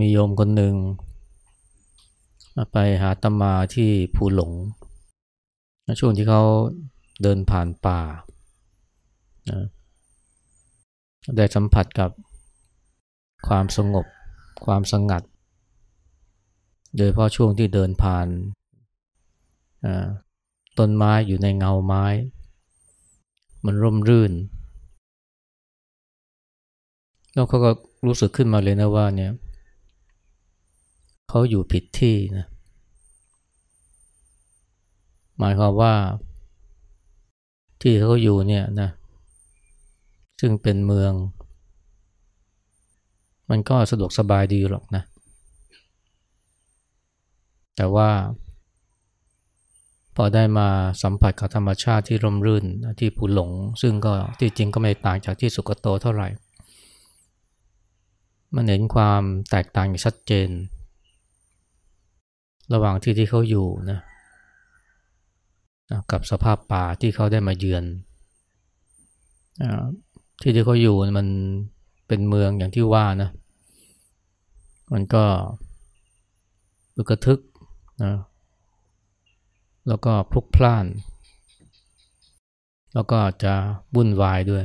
มีโยมคนหนึ่งไปหาตมาที่ภูหลง ช่วงที่เขาเดินผ่านป่า ได้สัมผัสกับความสงบ ความสงัด โดยเพราะช่วงที่เดินผ่านต้นไม้อยู่ในเงาไม้ มันร่มรื่น แล้วเขาก็รู้สึกขึ้นมาเลยนะว่าเนี่ย เขาอยู่ผิดที่นะหมายความว่า ที่เขาอยู่เนี่ยนะซึ่งเป็นเมือง มันก็สะดวกสบายดีหรอกนะ แต่ว่า พอได้มาสัมผัสกับธรรมชาติที่ร่มรื่นที่ผูหลง ซึ่งก็ที่จริงก็ไม่ต่างจากที่สุกโตเท่าไหร่ มันเห็นความแตกต่างอย่างชัดเจน ระหว่างที่ที่เขาอยู่นะกับสภาพป่าที่เขาได้มาเยือนที่ที่เขาอยู่มันเป็นเมืองอย่างที่ว่านะ มันก็อึกระทึกนะแล้วก็พลุกพล่าน แล้วก็จะวุ่นวายด้วย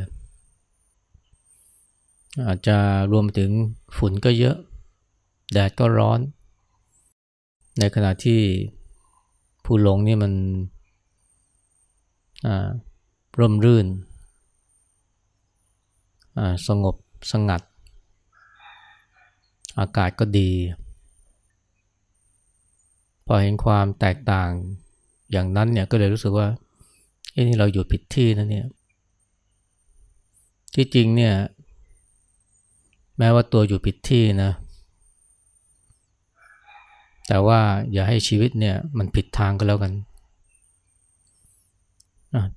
อาจจะรวมถึงฝุ่นก็เยอะ แดดก็ร้อน ในขณะที่ผู้หลงนี่มันร่มรื่น สงบสงัด อากาศก็ดี พอเห็นความแตกต่างอย่างนั้นเนี่ยก็เลยรู้สึกว่าเอ้นี่เราอยู่ผิดที่นะเนี่ย ที่จริงเนี่ย แม้ว่าตัวอยู่ผิดที่นะ แต่ว่าอย่าให้ชีวิตเนี่ยมันผิดทางก็แล้วกัน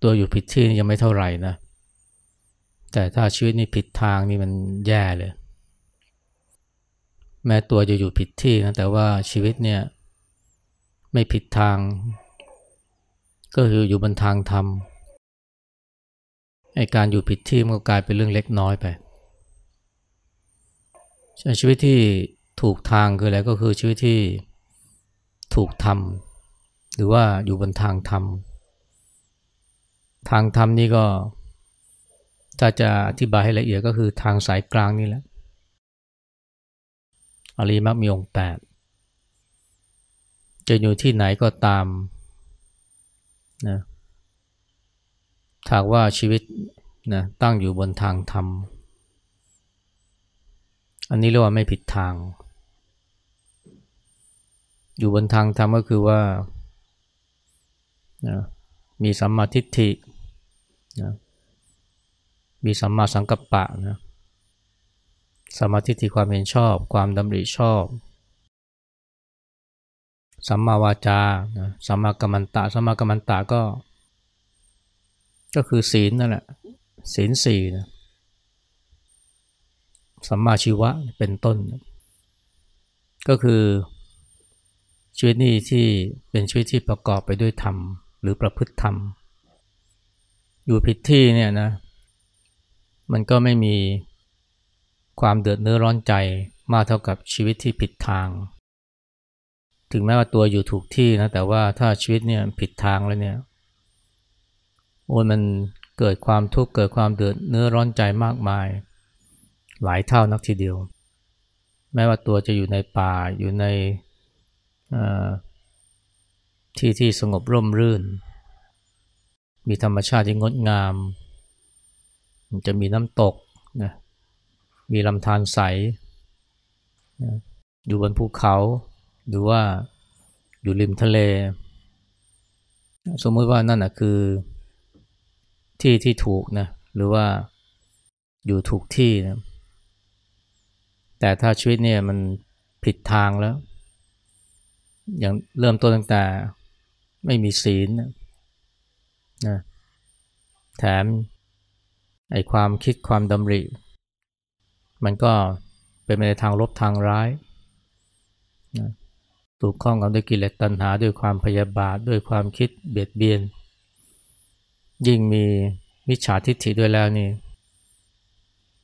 ตัวอยู่ผิดที่ยังไม่เท่าไหร่นะ แต่ถ้าชีวิตนี่ผิดทางนี่มันแย่เลย แม้ตัวจะอยู่ผิดที่นะแต่ว่าชีวิตเนี่ยไม่ผิดทาง ก็คืออยู่บนทางธรรมไอการอยู่ผิดที่มันก็กลายเป็นเรื่องเล็กน้อยไป ชีวิตที่ถูกทางคืออะไรก็คือชีวิตที่ ถูกทำหรือว่าอยู่บนทางธรรม ทางธรรมนี่ก็ถ้าจะอธิบายให้ละเอียดก็คือทางสายกลางนี่แหละอริมักมีองค์แปดจะอยู่ที่ไหนก็ตามนะถากว่าชีวิตนะตั้งอยู่บนทางธรรม อันนี้เรียกว่าไม่ผิดทาง อยู่บนทางธรรมก็คือว่านะมีสัมมาทิฏฐินะมีสัมมาสังกัปปะนะสัมมาทิฏฐิความเห็นชอบ ความดำริชอบ สัมมาวาจานะสัมมากัมมันตะ สัมมากัมมันตะก็ ก็คือศีลนั่นแหละ ศีลสี่นะสัมมาชีวะเป็นต้น ก็คือ ชีวิตนี้ที่เป็นชีวิตที่ประกอบไปด้วยธรรม หรือประพฤติธรรม อยู่ผิดที่เนี่ยนะ มันก็ไม่มีความเดือดเนื้อร้อนใจมากเท่ากับชีวิตที่ผิดทาง ถึงแม้ว่าตัวอยู่ถูกที่นะ แต่ว่าถ้าชีวิตเนี่ยผิดทางแล้วเนี่ยโอ้มันเกิดความทุกข์เกิดความเดือดเนื้อร้อนใจมากมาย หลายเท่านักทีเดียว แม้ว่าตัวจะอยู่ในป่าอยู่ใน ที่ที่สงบร่มรื่น มีธรรมชาติที่งดงาม จะมีน้ำตกนะมีลำธารใสนะอยู่บนภูเขา หรือว่าอยู่ริมทะเล สมมติว่านั่นนะคือที่ที่ถูกนะหรือว่าอยู่ถูกที่นะแต่ถ้าชีวิตเนี่ยมันผิดทางแล้ว อย่างเริ่มต้นตั้งแต่ไม่มีศีลนะแถมไอความคิดความดำริ มันก็เป็นไปในทางลบทางร้ายนะถูกข้องกับด้วยกิเลสตัณหาด้วยความพยาบาทด้วยความคิดเบียดเบียน ยิ่งมีมิจฉาทิฏฐิด้วยแล้วนี่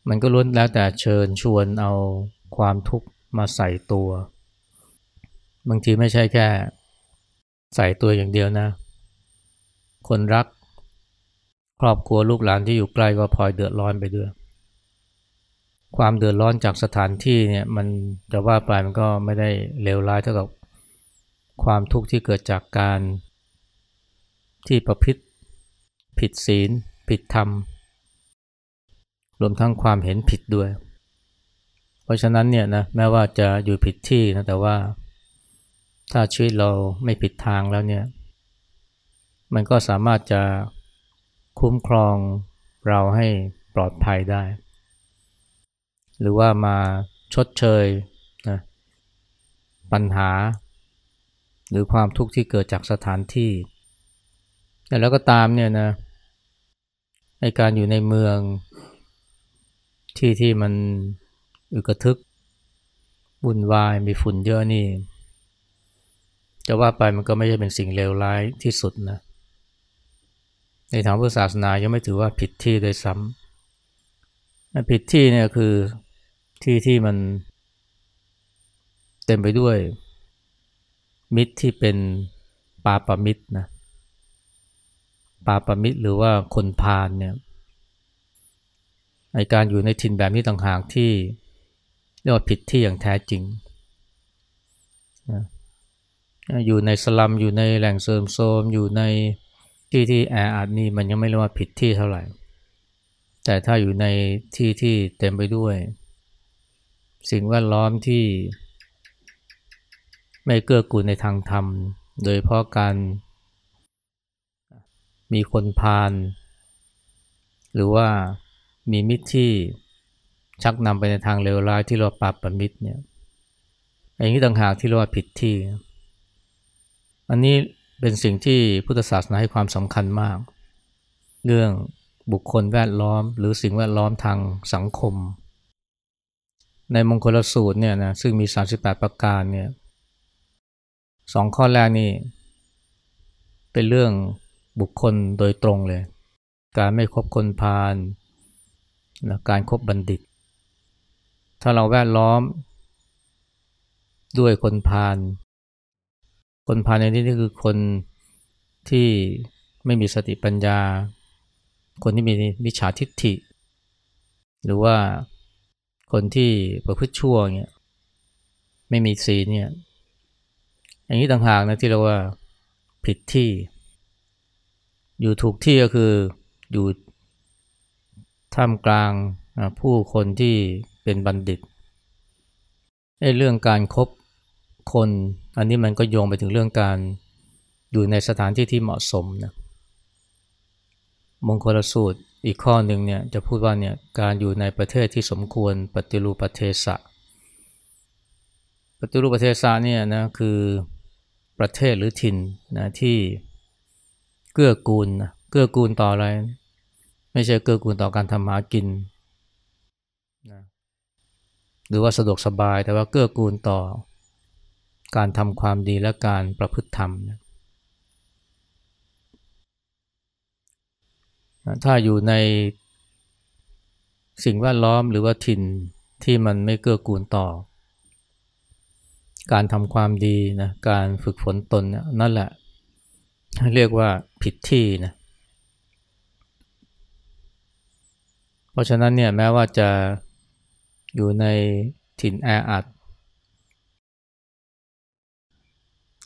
มันก็ล้วนแล้วแต่เชิญชวนเอาความทุกข์มาใส่ตัว บางทีไม่ใช่แค่ใส่ตัวอย่างเดียวนะ คนรัก ครอบครัวลูกหลานที่อยู่ใกล้ก็พลอยเดือดร้อนไปด้วย ความเดือดร้อนจากสถานที่เนี่ยมันจะว่าไปมันก็ไม่ได้เลวร้ายเท่ากับความทุกข์ที่เกิดจากการที่ประพฤติผิดศีล ผิดธรรม รวมทั้งความเห็นผิดด้วย เพราะฉะนั้นเนี่ยนะแม้ว่าจะอยู่ผิดที่นะแต่ว่า ถ้าชีวิตเราไม่ผิดทางแล้วเนี่ย มันก็สามารถจะคุ้มครองเราให้ปลอดภัยได้ หรือว่ามาชดเชยนะปัญหา หรือความทุกข์ที่เกิดจากสถานที่ แต่แล้วก็ตามเนี่ยนะในการอยู่ในเมืองที่ที่มันอึกระทึกวุ่นวายมีฝุ่นเยอะนี่ จะว่าไปมันก็ไม่ใช่เป็นสิ่งเลวร้ายที่สุดนะ ในทางพุทธศาสนายังไม่ถือว่าผิดที่โดยซ้ำผิดที่เนี่ยคือที่ที่มันเต็มไปด้วยมิตรที่เป็นปาปมิตรนะปาปมิตรหรือว่าคนพาลเนี่ยในการอยู่ในถิ่นแบบนี้ต่างหากที่เรียกว่าผิดที่อย่างแท้จริง อยู่ในสลัมอยู่ในแหล่งเสริมโซมอยู่ในที่ที่แออัดนี่มันยังไม่เรียกว่าผิดที่เท่าไหร่ แต่ถ้าอยู่ในที่ที่เต็มไปด้วย สิ่งแวดล้อมที่ไม่เกื้อกูลในทางธรรม โดยเพราะการมีคนพาลหรือว่ามีมิตรที่ชักนำไปในทางเลวร้ายที่เราปรับประมิตรเนี่ยอย่างนี้ต่างหากที่เรียกว่าผิดที่ อันนี้เป็นสิ่งที่พุทธศาสนาให้ความสำคัญมาก เรื่องบุคคลแวดล้อม หรือสิ่งแวดล้อมทางสังคม ในมงคลสูตรเนี่ยนะซึ่งมี 38 ประการเนี่ยสองข้อแรกนี่เป็นเรื่องบุคคลโดยตรงเลย การไม่คบคนพาลนะการครบบัณฑิต ถ้าเราแวดล้อม ด้วยคนพาล คนพาลในที่นี้คือคนที่ไม่มีสติปัญญา คนที่มีมิจฉาทิฏฐิ หรือว่าคนที่ประพฤติชั่วเนี่ยไม่มีศีลเนี่ยอย่างนี้ต่างหากนะที่เราว่าผิดที่ อยู่ถูกที่ก็คืออยู่ท่ามกลางผู้คนที่เป็นบัณฑิตไอเรื่องการครบคน อันนี้มันก็โยงไปถึงเรื่องการอยู่ในสถานที่ที่เหมาะสมนะมงคลสูตรอีกข้อหนึ่งเนี่ยจะพูดว่าเนี่ยการอยู่ในประเทศที่สมควรปฏิรูปประเทศะปฏิรูปประเทศะเนี่ยนะคือประเทศหรือถิ่นนะที่เกื้อกูลนะเกื้อกูลต่ออะไร ไม่ใช่เกื้อกูลต่อการทำหากินนะหรือว่าสะดวกสบายแต่ว่าเกื้อกูลต่อ การทำความดีและการประพฤติธรรมนะถ้าอยู่ในสิ่งแวดล้อมหรือว่าถิ่นที่มันไม่เกื้อกูลต่อ การทำความดีนะการฝึกฝนตนนะนั่นแหละ เรียกว่าผิดที่นะเพราะฉะนั้นเนี่ยแม้ว่าจะอยู่ในถิ่นแออัด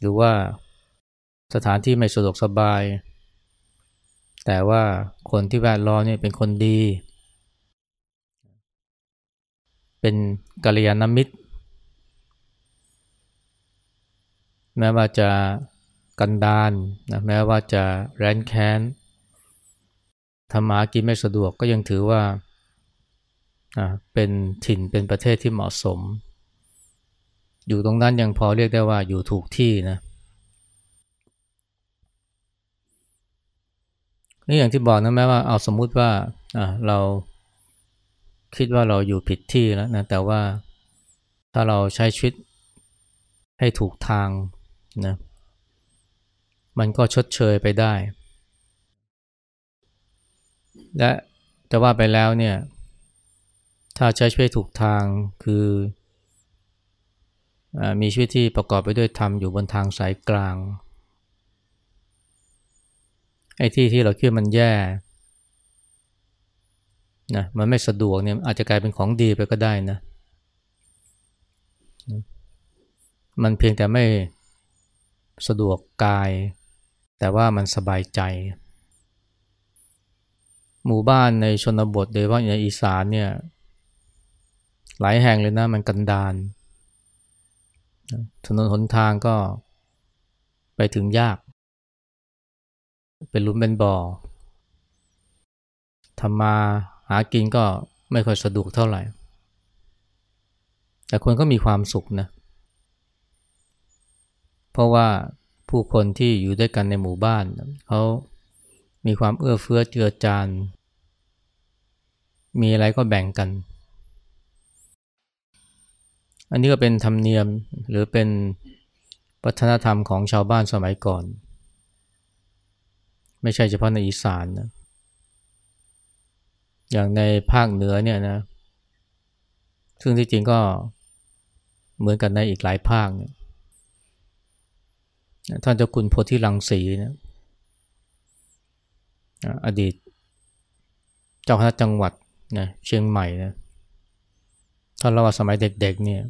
หรือว่าสถานที่ไม่สะดวกสบาย แต่ว่าคนที่แวดล้อมเนี่ยเป็นคนดี เป็นกัลยาณมิตร แม้ว่าจะกันดานนะแม้ว่าจะแร้นแค้นทำมากินไม่สะดวกก็ยังถือว่าเป็นถิ่นเป็นประเทศที่เหมาะสม อยู่ตรงนั้นยังพอเรียกได้ว่าอยู่ถูกที่นะนี่อย่างที่บอกนะแม้ว่าเอาสมมุติว่าเราคิดว่าเราอยู่ผิดที่แล้วนะแต่ว่าถ้าเราใช้ชีวิตให้ถูกทางนะมันก็ชดเชยไปได้ และจะว่าไปแล้วเนี่ย ถ้าใช้ชีวิตถูกทางคืออ มีชีวิตที่ประกอบไปด้วยธรรมอยู่บนทางสายกลาง ไอ้ที่ที่เราคิดมันแย่นะมันไม่สะดวกเนี่ยอาจจะกลายเป็นของดีไปก็ได้นะ มันเพียงแต่ไม่สะดวกกาย แต่ว่ามันสบายใจ หมู่บ้านในชนบทโดยเฉพาะในอีสานเนี่ย หลายแห่งเลยนะมันกันดาน ถนนหนทางก็ไปถึงยาก เป็นลุมเป็นบ่อทำมาหากินก็ไม่ค่อยสะดวกเท่าไหร่ แต่คนก็มีความสุขนะ เพราะว่าผู้คนที่อยู่ด้วยกันในหมู่บ้านเขามีความเอื้อเฟื้อเจือจานมีอะไรก็แบ่งกัน อันนี้ก็เป็นธรรมเนียมหรือเป็นวัฒนธรรมของชาวบ้านสมัยก่อน ไม่ใช่เฉพาะในอีสานนะอย่างในภาคเหนือเนี่ยนะซึ่งที่จริงก็เหมือนกันในอีกหลายภาคเนี่ยท่านเจ้าคุณโพธิลังสีนะอดีต เจ้าคณะจังหวัดนะเชียงใหม่นะท่านเล่าว่าสมัยเด็กๆเนี่ย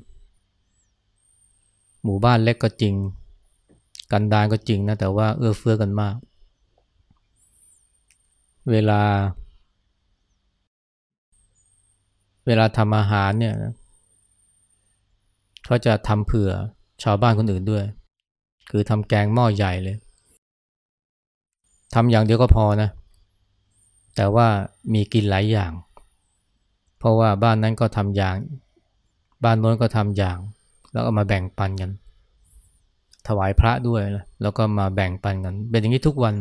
หมู่บ้านเล็กก็จริง กันดานก็จริงนะแต่ว่าเอื้อเฟื้อกันมาก เวลา เวลาทำอาหารเนี่ยเขาจะทำเผื่อชาวบ้านคนอื่นด้วย คือทำแกงหม้อใหญ่เลยทำอย่างเดียวก็พอนะ แต่ว่ามีกินหลายอย่าง เพราะว่าบ้านนั้นก็ทำอย่าง บ้านโน้นก็ทำอย่าง แล้วก็มาแบ่งปันกัน ถวายพระด้วยนะแล้วก็มาแบ่งปันกัน เป็นอย่างนี้ทุกวัน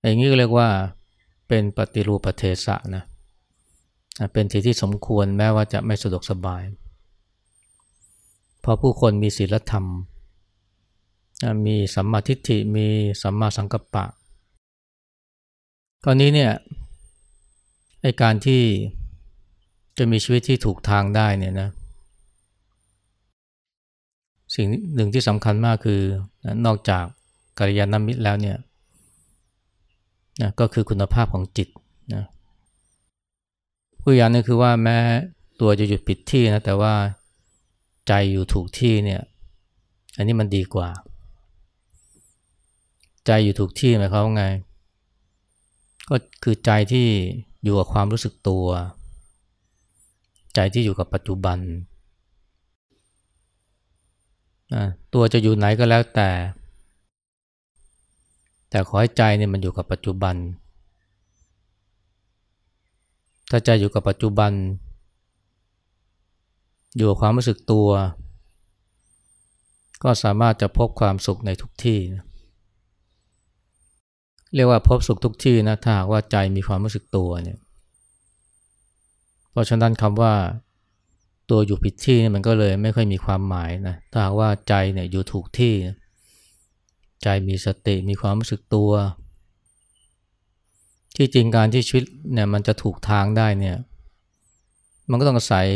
อย่างนี้ก็เรียกว่าเป็นปฏิรูปรเทศะนะเป็นที่ที่สมควรแม้ว่าจะไม่สะดวกสบายเพราะผู้คนมีศีลธรรม มีสัมมาทิฏฐิมีสัมมาสังกัปปะตอนนี้เนี่ยไอการที่จะมีชีวิตที่ถูกทางได้เนี่ยนะ สิ่งหนึ่งที่สำคัญมากคือนอกจากกัลยาณมิตรแล้วเนี่ยนะก็คือคุณภาพของจิตนะผู้อย่างนึงคือว่าแม้ตัวจะหยุดผิดที่นะแต่ว่าใจอยู่ถูกที่เนี่ยอันนี้มันดีกว่า ใจอยู่ถูกที่หมายความว่าไง ก็คือใจที่อยู่กับความรู้สึกตัว ใจที่อยู่กับปัจจุบัน ตัวจะอยู่ไหนก็แล้วแต่ แต่ขอให้ใจเนี่ยมันอยู่กับปัจจุบัน ถ้าใจอยู่กับปัจจุบัน อยู่กับความรู้สึกตัว ก็สามารถจะพบความสุขในทุกที่นะเรียกว่าพบสุขทุกที่นะถ้าหากว่าใจมีความรู้สึกตัวเนี่ย เพราะฉะนั้นคำว่า ตัวอยู่ผิดที่มันก็เลยไม่ค่อยมีความหมายนะถ้าหากว่าใจเนี่ยอยู่ถูกที่ ใจมีสติมีความรู้สึกตัว ที่จริงการที่ชีวิตเนี่ยมันจะถูกทางได้เนี่ยมันก็ต้องอาศัย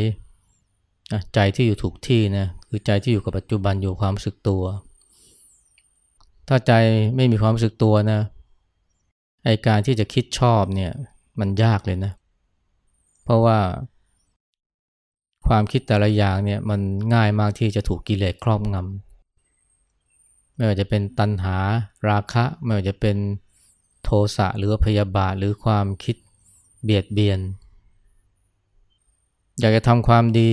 ใจที่อยู่ถูกที่นะคือใจที่อยู่กับปัจจุบันอยู่ความรู้สึกตัว ถ้าใจไม่มีความรู้สึกตัวนะไอการที่จะคิดชอบเนี่ยมันยากเลยนะ เพราะว่า ความคิดแต่ละอย่างเนี่ยมันง่ายมากที่จะถูกกิเลสครอบงำไม่ว่าจะเป็นตัณหาราคะ ไม่ว่าจะเป็นโทสะหรือพยาบาทหรือความคิดเบียดเบียน อยากจะทำความดี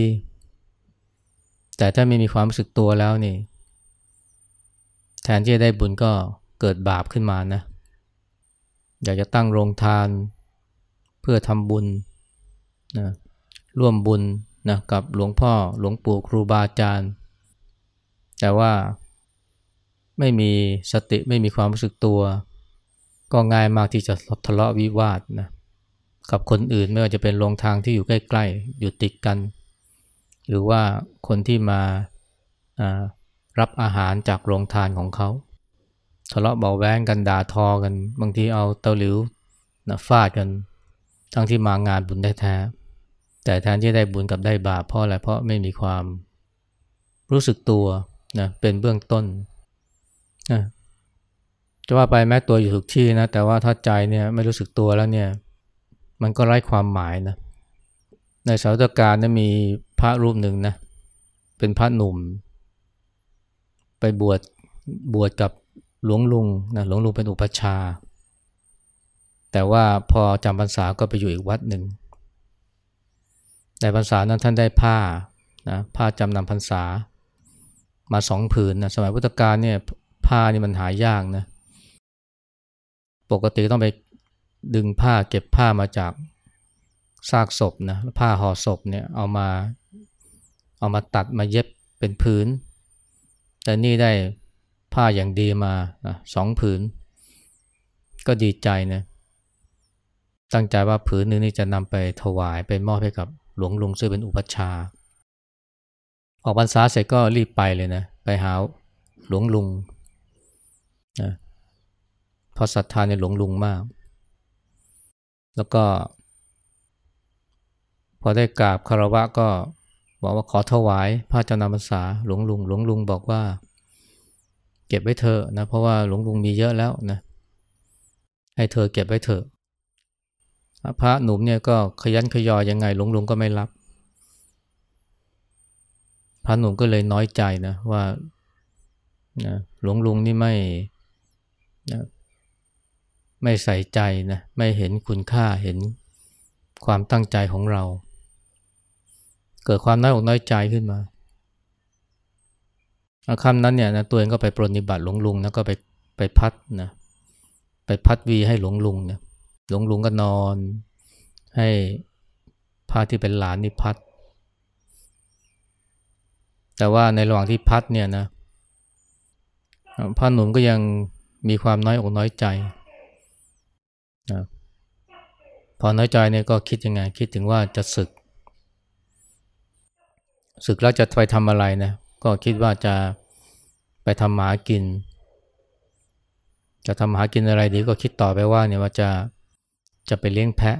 แต่ถ้าไม่มีความรู้สึกตัวแล้วนี่ แทนที่จะได้บุญก็เกิดบาปขึ้นมานะ อยากจะตั้งโรงทานเพื่อทำบุญนะร่วมบุญ นะกับหลวงพ่อหลวงปู่ครูบาอาจารย์ แต่ว่าไม่มีสติไม่มีความรู้สึกตัว ก็ง่ายมากที่จะทะเลาะวิวาทนะกับคนอื่นไม่ว่าจะเป็นโรงทางที่อยู่ใกล้ๆ อยู่ติดกัน หรือว่าคนที่มารับอาหารจากโรงทานของเขา ทะเลาะเบาแวงกันด่าทอกัน บางทีเอาเตาหลิวนะฟาดกัน ทั้งที่มางานบุญแท้ แต่แทนที่ได้บุญกับได้บาปเพราะอะไรเพราะไม่มีความรู้สึกตัวนะเป็นเบื้องต้นนะจะว่าไปแม้ตัวอยู่ถูกที่นะแต่ว่าถ้าใจเนี่ยไม่รู้สึกตัวแล้วเนี่ย มันก็ไร้ความหมายนะในสาวตการนะมีพระรูปหนึ่งนะเป็นพระหนุ่ม ไปบวชบวชกับหลวงลุงนะหลวงลุงเป็นอุปชา แต่ว่าพอจำพรรษาก็ไปอยู่อีกวัดหนึ่ง ในพรรษานั้นท่านได้ผ้านะผ้าจำนำพรรษา มาสองผืนนะสมัยพุทธกาลเนี่ยผ้านี่มันหายากนะปกติต้องไปดึงผ้าเก็บผ้ามาจากซากศพนะผ้าห่อศพเนี่ยเอามาเอามาตัดมาเย็บเป็นผืน แต่นี่ได้ผ้าอย่างดีมาสองผืน ก็ดีใจนะตั้งใจว่าผืนนึงนี่จะนำไปถวายไปมอบให้กับ หลวงลุงซึ่งเป็นอุปชาออกพรรษาเสร็จก็รีบไปเลยนะไปหาหลวงลุงนะเพราะศรัทธาในหลวงลุงมาก แล้วก็ พอได้กราบคารวะก็บอกว่าขอถวายพระเจ้านำพรรษาหลวงลุง หลวงลุงบอกว่า เก็บไว้เถอะนะเพราะว่าหลวงลุงมีเยอะแล้วนะให้เธอเก็บไว้เถอะ พระหนุ่มเนี่ยก็ขยันขยอยังไงหลวงลุงก็ไม่รับ พระหนุ่มก็เลยน้อยใจนะว่านะหลวงลุงนี่ไม่นะไม่ใส่ใจนะไม่เห็นคุณค่าเห็นความตั้งใจของเรา เกิดความน้อยอกน้อยใจขึ้นมาคำนั้นเนี่ยนะตัวเองก็ไปปรนิบัติหลวงลุงนะก็ไปไปพัดนะไปพัดวีให้หลวงลุงเนี่ย หลวงลุงก็นอน ให้พระที่เป็นหลานนี่พัด แต่ว่าในระหว่างที่พัดเนี่ยนะพระหนุ่มก็ยังมีความน้อยอกน้อยใจนะพอน้อยใจเนี่ยก็คิดยังไง คิดถึงว่าจะศึก ศึกแล้วจะไปทำอะไรนะ ก็คิดว่าจะไปทำหมากิน จะทำหากินอะไรดีก็คิดต่อไปว่าเนี่ยว่าจะ จะไปเลี้ยงแพะ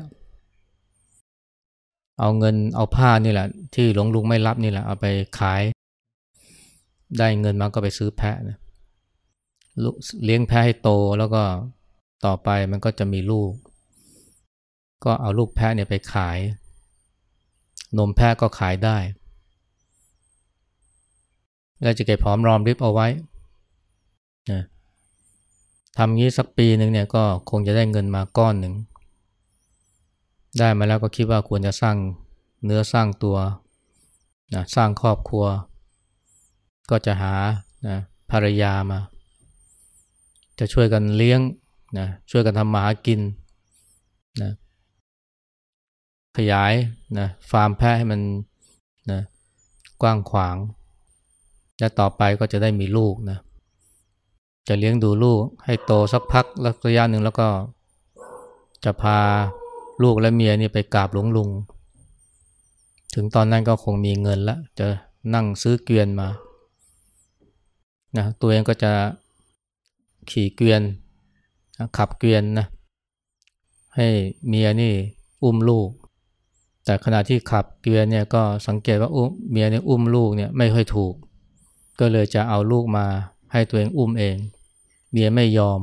เอาเงินเอาผ้านี่แหละ ที่หลวงลุงไม่รับนี่แหละ เอาไปขาย ได้เงินมาก็ไปซื้อแพะนะเลี้ยงแพะให้โตแล้วก็ต่อไปมันก็จะมีลูก ก็เอาลูกแพะเนี่ยไปขาย นมแพะก็ขายได้ แล้วจะเก็บหอมรอมริบเอาไว้นะทำงี้สักปีหนึ่งเนี่ยก็คงจะได้เงินมาก้อนหนึ่ง ได้มาแล้วก็คิดว่าควรจะสร้างเนื้อสร้างตัวนะสร้างครอบครัว ก็จะหานะภรรยามา จะช่วยกันเลี้ยงนะช่วยกันทำมาหากินนะขยายนะฟาร์มแพะให้มันนะกว้างขวาง และต่อไปก็จะได้มีลูกนะจะเลี้ยงดูลูกให้โตสักพักระยะหนึ่งแล้วก็จะพา ลูกและเมียนี่ไปกราบหลวงลุง ถึงตอนนั้นก็คงมีเงินแล้วจะนั่งซื้อเกวียนมานะตัวเองก็จะขี่เกวียนขับเกวียนนะให้เมียนี่อุ้มลูก แต่ขณะที่ขับเกวียนเนี่ยก็สังเกตว่าอุ้มเมียเนี่ยอุ้มลูกเนี่ยไม่ค่อยถูก ก็เลยจะเอาลูกมาให้ตัวเองอุ้มเอง เมียไม่ยอม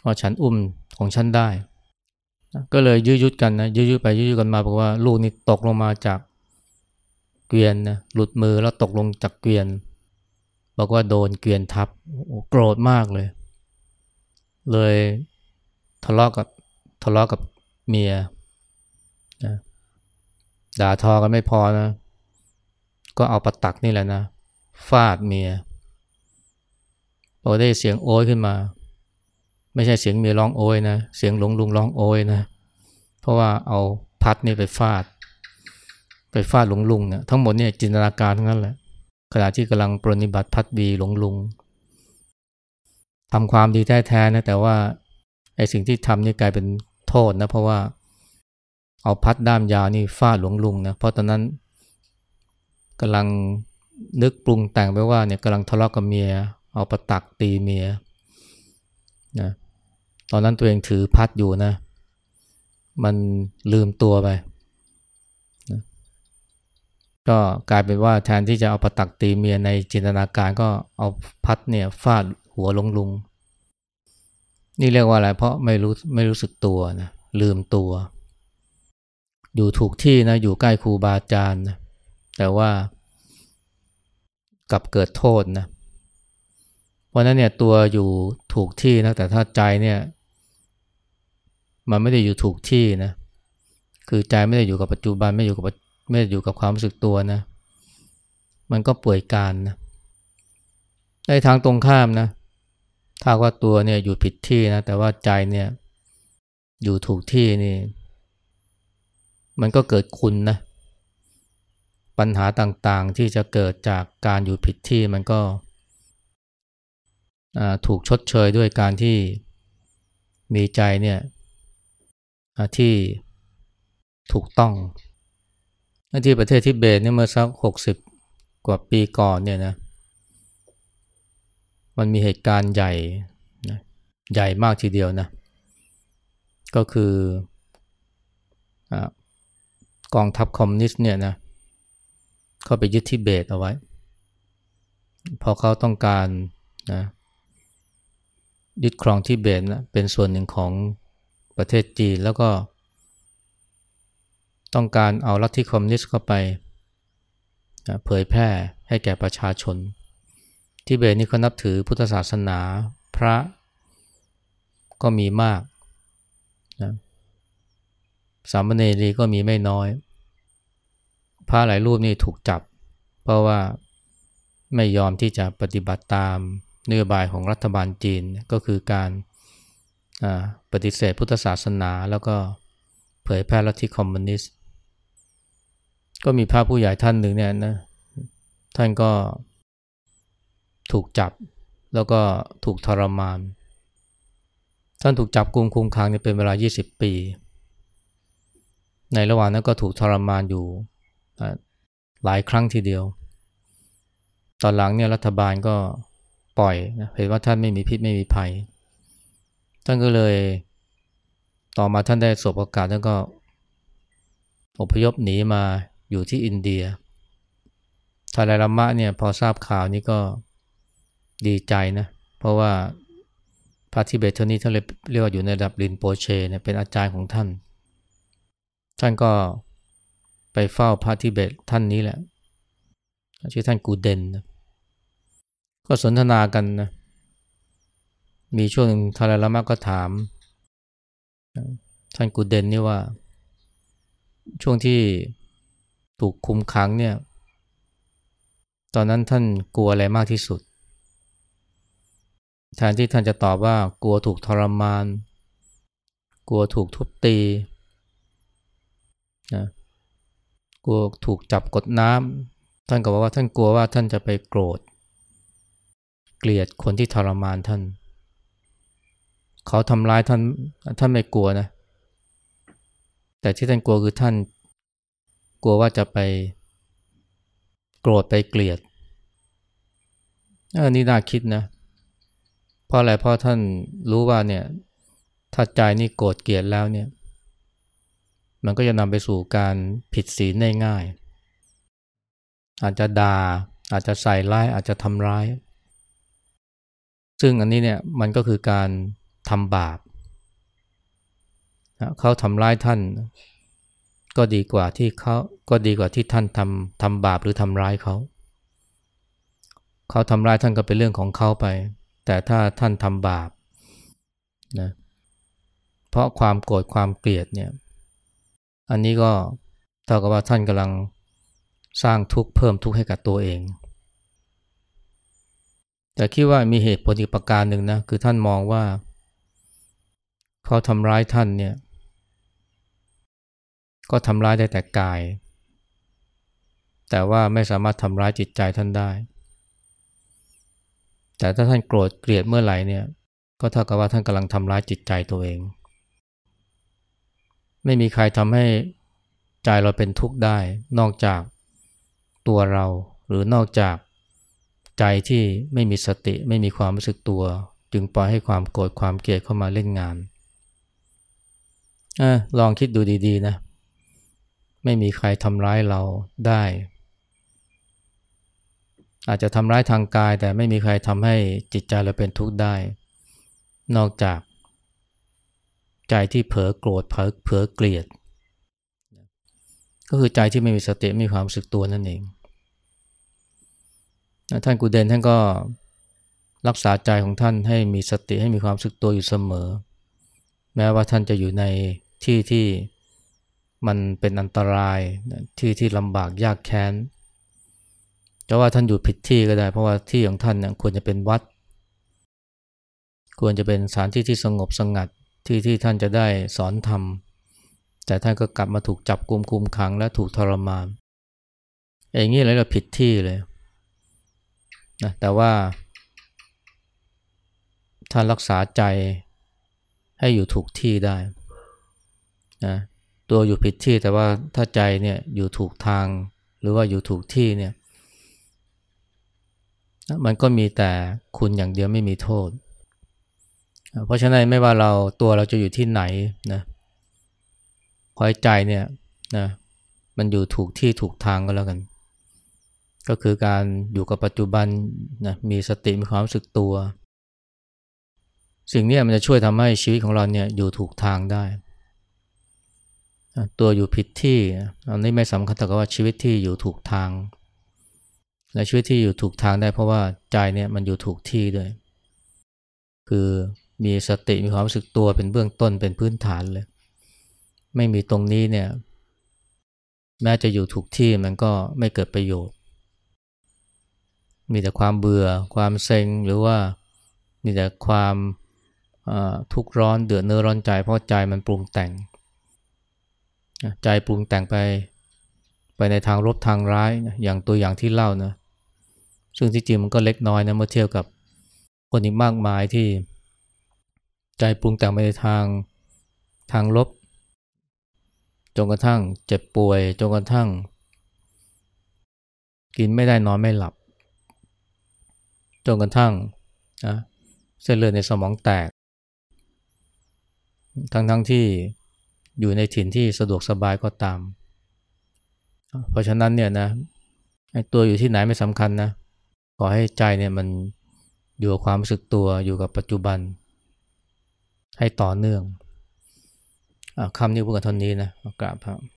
เพราะฉันอุ้มของฉันได้ ก็เลยยื้อยุดกันนะยื้อยุดไปยื้อยุดกันมาบอกว่าลูกนี่ตกลงมาจากเกวียนนะหลุดมือแล้วตกลงจากเกวียน บอกว่าโดนเกวียนทับโกรธมากเลย เลยทะเลาะกับทะเลาะกับเมียนะด่าทอกันไม่พอนะ ก็เอาประตักนี่แหละนะฟาดเมียพอได้เสียงโอยขึ้นมา ไม่ใช่เสียงเมียร้องโอยนะ เสียงหลวงลุงร้องโอยนะ เพราะว่าเอาพัดนี่ไปฟาด ไปฟาดหลวงลุงเนี่ยทั้งหมดเนี่ยจินตนาการทั้งนั้นแหละขณะที่กำลังปรนิบัติพัดบีหลวงลุงทำความดีแท้ๆนะแต่ว่าไอ้สิ่งที่ทำนี่กลายเป็นโทษนะ เพราะว่าเอาพัดด้ามยาวนี่ฟาดหลวงลุงนะเพราะตอนนั้นกำลังนึกปรุงแต่งไปว่าเนี่ยกำลังทะเลาะกับเมีย เอาประตักตีเมียนะ ตอนนั้นตัวเองถือพัดอยู่นะ มันลืมตัวไปนะก็กลายเป็นว่าแทนที่จะเอาประตักตีเมียในจินตนาการก็เอาพัดเนี่ยฟาดหัวลงลุง นี่เรียกว่าอะไร เพราะไม่รู้ไม่รู้สึกตัวนะลืมตัว อยู่ถูกที่นะ อยู่ใกล้ครูบาอาจารย์นะแต่ว่ากลับเกิดโทษนะ เพราะนั้นเนี่ยตัวอยู่ถูกที่นะแต่ถ้าใจเนี่ย มันไม่ได้อยู่ถูกที่นะ คือใจไม่ได้อยู่กับปัจจุบันไม่อยู่กับไม่ได้อยู่กับความรู้สึกตัวนะ มันก็ป่วยการนะ ในทางตรงข้ามนะ ถ้าว่าตัวเนี่ยอยู่ผิดที่นะ แต่ว่าใจเนี่ยอยู่ถูกที่นี่ มันก็เกิดคุณนะ ปัญหาต่างๆที่จะเกิดจากการอยู่ผิดที่มันก็ถูกชดเชยด้วยการที่มีใจเนี่ย ที่ถูกต้องที่ประเทศทิเบตเนี่ยเมื่อสักหกสิบกว่าปีก่อนเนี่ยนะมันมีเหตุการณ์ใหญ่นะใหญ่มากทีเดียวนะก็คืออกองทัพคอมมิวนิสต์เนี่ยนะเข้าไปยึดทิเบตเอาไว้ พอเขาต้องการนะยึดครองทิเบตนะเป็นส่วนหนึ่งของ ประเทศจีนแล้วก็ ต้องการเอาลัทธิคอมมิวนิสต์เข้าไปเผยแพร่ให้แก่ประชาชนทิเบตนี่เขานับถือพุทธศาสนาพระก็มีมากนะสามเณรีก็มีไม่น้อย พระหลายรูปนี่ถูกจับ เพราะว่าไม่ยอมที่จะปฏิบัติตามนโยบายของรัฐบาลจีนก็คือการ ปฏิเสธพุทธศาสนาแล้วก็เผยแพร่ลัทธิคอมมิวนิสต์ ก็มีพระผู้ใหญ่ท่านหนึ่งเนี่ยนะท่านก็ถูกจับแล้วก็ถูกทรมาน ท่านถูกจับกุมคุมขังเนี่ยเป็นเวลา 20 ปี ในระหว่างนั้นก็ถูกทรมานอยู่หลายครั้งทีเดียว ตอนหลังเนี่ยรัฐบาลก็ปล่อยนะเห็นว่าท่านไม่มีพิษไม่มีภัย ท่านก็เลย ต่อมาท่านได้สบโอกาสท่านก็ อพยพหนีมาอยู่ที่อินเดียทารายลัมะเนี่ยพอทราบข่าวนี้ก็ดีใจนะ เพราะว่าพระทิเบตเท่านี้ท่านเรียกว่าอยู่ในระดับลินโปเชเนี่ยเป็นอาจารย์ของท่าน ท่านก็ไปเฝ้าพระทิเบตท่านนี้แหละชื่อท่านกูเดนนะก็สนทนากันนะ มีช่วงทาราลามะก็ถาม ท่านกูเดนนี่ว่า ช่วงที่ถูกคุมขังเนี่ย ตอนนั้นท่านกลัวอะไรมากที่สุด แทนที่ท่านจะตอบว่ากลัวถูกทรมาน กลัวถูกทุบตีนะกลัวถูกจับกดน้ำท่านก็บอกว่าท่านกลัวว่าท่านจะไปโกรธ เกลียดคนที่ทรมานท่าน เขาทำร้ายท่านท่านไม่กลัวนะ แต่ที่ท่านกลัวคือท่านกลัวว่าจะไปโกรธไปเกลียดอันนี้น่าคิดนะ เพราะอะไรเพราะท่านรู้ว่าเนี่ยถ้าใจนี่โกรธเกลียดแล้วเนี่ย มันก็จะนำไปสู่การผิดศีลได้ง่าย อาจจะด่าอาจจะใส่ร้ายอาจจะทำร้าย ซึ่งอันนี้เนี่ยมันก็คือการ ทำบาปเขาทำร้ายท่าน ก็ดีกว่าที่เขาก็ดีกว่าที่ท่านทำทำบาปหรือทำร้ายเขา เขาทำร้ายท่านก็เป็นเรื่องของเขาไป แต่ถ้าท่านทำบาปนะเพราะความโกรธความเกลียดเนี่ยอันนี้ก็เท่ากับว่าท่านกำลังสร้างทุกข์เพิ่มทุกข์ให้กับตัวเอง แต่คิดว่ามีเหตุผลอีกประการหนึ่งนะคือท่านมองว่า เขาทำร้ายท่านเนี่ย ก็ทำร้ายได้แต่กาย แต่ว่าไม่สามารถทำร้ายจิตใจท่านได้ แต่ถ้าท่านโกรธเกลียดเมื่อไหร่เนี่ย ก็เท่ากับว่าท่านกำลังทำร้ายจิตใจตัวเอง ไม่มีใครทำให้ใจเราเป็นทุกข์ได้ นอกจากตัวเรา หรือนอกจากใจที่ไม่มีสติไม่มีความรู้สึกตัว จึงปล่อยให้ความโกรธความเกลียดเข้ามาเล่นงาน อลองคิดดูดี ๆ นะ ไม่มีใครทำร้ายเราได้ อาจจะทำร้ายทางกาย แต่ไม่มีใครทำให้จิตใจเราเป็นทุกข์ได้ นอกจาก ใจที่เผลอโกรธเผลอเผลอเกลียด ก็คือใจที่ไม่มีสติไม่มีความรู้สึกตัวนั่นเองท่านกูเดนท่านก็รักษาใจของท่านให้มีสติให้มีความสึกตัวอยู่เสมอ แม้ว่าท่านจะอยู่ใน ที่ที่มันเป็นอันตรายที่ที่ลำบากยากแค้นจะว่าท่านอยู่ผิดที่ก็ได้ เพราะว่าที่ของท่านเนี่ยควรจะเป็นวัด ควรจะเป็นสถานที่ที่สงบสงัดที่ที่ท่านจะได้สอนธรรมแต่ท่านก็กลับมาถูกจับกุมคุมขังและถูกทรมานอย่างนี้เลยเราผิดที่เลยนะแต่ว่า ท่านรักษาใจให้อยู่ถูกที่ได้ นะตัวอยู่ผิดที่แต่ว่าถ้าใจเนี่ยอยู่ถูกทาง หรือว่าอยู่ถูกที่เนี่ยมันก็มีแต่คุณอย่างเดียวไม่มีโทษ เพราะฉะนั้นไม่ว่าเราตัวเราจะอยู่ที่ไหนนะคอยใจเนี่ยนะมันอยู่ถูกที่ถูกทางก็แล้วกัน ก็คือการอยู่กับปัจจุบันนะมีสติมีความรู้สึกตัว สิ่งนี้มันจะช่วยทำให้ชีวิตของเราเนี่ยอยู่ถูกทางได้ ตัวอยู่ผิดที่อันนี้ไม่สำคัญแต่ว่าชีวิตที่อยู่ถูกทาง และชีวิตที่อยู่ถูกทางได้เพราะว่าใจเนี่ยมันอยู่ถูกที่ด้วย คือมีสติมีความรู้สึกตัวเป็นเบื้องต้นเป็นพื้นฐานเลย ไม่มีตรงนี้เนี่ยแม้จะอยู่ถูกที่มันก็ไม่เกิดประโยชน์ มีแต่ความเบื่อความเซ็งหรือว่ามีแต่ความทุกข์ร้อนเดือดเนื้อร้อนใจเพราะใจมันปรุงแต่ง ใจปรุงแต่งไปไปในทางลบทางร้ายนะอย่างตัวอย่างที่เล่านะซึ่งที่จริงมันก็เล็กน้อยนะเมื่อเทียบกับคนอีกมากมายที่ใจปรุงแต่งไปในทางทางลบจนกระทั่งเจ็บป่วยจนกระทั่ง กินไม่ได้นอนไม่หลับจนกระทั่งนะเส้นเลือดในสมองแตก ทั้งทั้งที่ อยู่ในถิ่นที่สะดวกสบายก็ตาม เพราะฉะนั้นเนี่ยนะตัวอยู่ที่ไหนไม่สำคัญนะขอให้ใจเนี่ยมันอยู่กับความรู้สึกตัวอยู่กับปัจจุบัน ให้ต่อเนื่องอคำนี้พูดกันเท่านี้นะกราบครับ